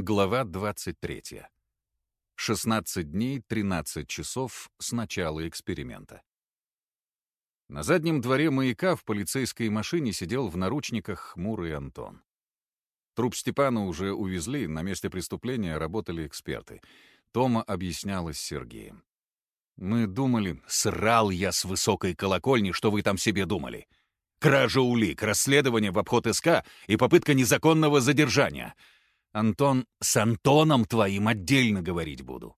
Глава 23. 16 дней, 13 часов с начала эксперимента. На заднем дворе маяка в полицейской машине сидел в наручниках хмурый Антон. Труп Степана уже увезли, на месте преступления работали эксперты. Тома объяснялась Сергеем. «Мы думали, срал я с высокой колокольни, что вы там себе думали. Кража улик, расследование в обход СК и попытка незаконного задержания. Антон, с Антоном твоим отдельно говорить буду.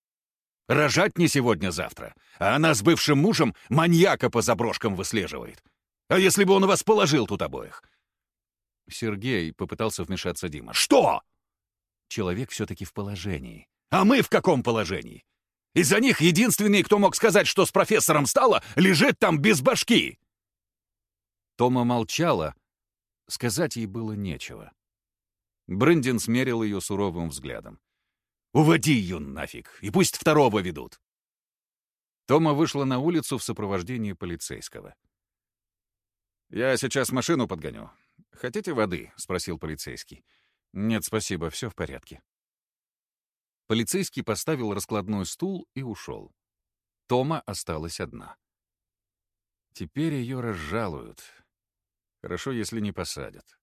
Рожать не сегодня-завтра, а она с бывшим мужем маньяка по заброшкам выслеживает. А если бы он вас положил тут обоих? Сергей попытался вмешаться Дима. Что? Человек все-таки в положении. А мы в каком положении? Из-за них единственный, кто мог сказать, что с профессором стало, лежит там без башки. Тома молчала. Сказать ей было нечего. Брендин смерил ее суровым взглядом. «Уводи ее нафиг, и пусть второго ведут!» Тома вышла на улицу в сопровождении полицейского. «Я сейчас машину подгоню. Хотите воды?» — спросил полицейский. «Нет, спасибо, все в порядке». Полицейский поставил раскладной стул и ушел. Тома осталась одна. Теперь ее разжалуют. Хорошо, если не посадят.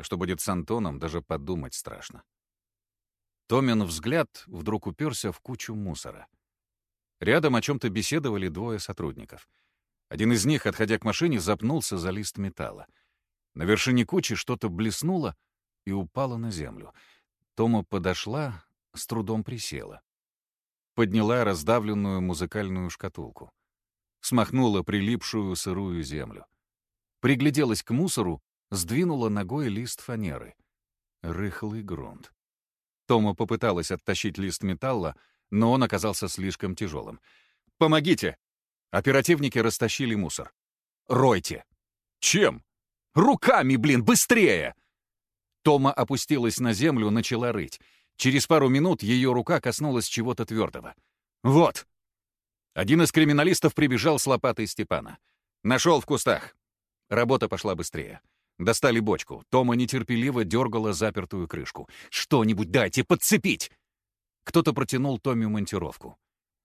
А что будет с Антоном, даже подумать страшно. Томин взгляд вдруг уперся в кучу мусора. Рядом о чем-то беседовали двое сотрудников. Один из них, отходя к машине, запнулся за лист металла. На вершине кучи что-то блеснуло и упало на землю. Тома подошла, с трудом присела. Подняла раздавленную музыкальную шкатулку. Смахнула прилипшую сырую землю пригляделась к мусору, сдвинула ногой лист фанеры. Рыхлый грунт. Тома попыталась оттащить лист металла, но он оказался слишком тяжелым. «Помогите!» Оперативники растащили мусор. «Ройте!» «Чем?» «Руками, блин, быстрее!» Тома опустилась на землю, начала рыть. Через пару минут ее рука коснулась чего-то твердого. «Вот!» Один из криминалистов прибежал с лопатой Степана. «Нашел в кустах. Работа пошла быстрее. Достали бочку. Тома нетерпеливо дергала запертую крышку. «Что-нибудь дайте подцепить!» Кто-то протянул Томе монтировку.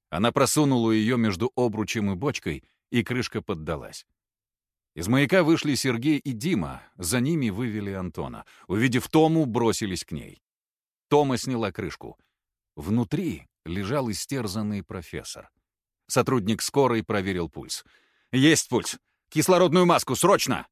Она просунула ее между обручем и бочкой, и крышка поддалась. Из маяка вышли Сергей и Дима, за ними вывели Антона. Увидев Тому, бросились к ней. Тома сняла крышку. Внутри лежал истерзанный профессор. Сотрудник скорой проверил пульс. «Есть пульс! Кислородную маску, срочно!»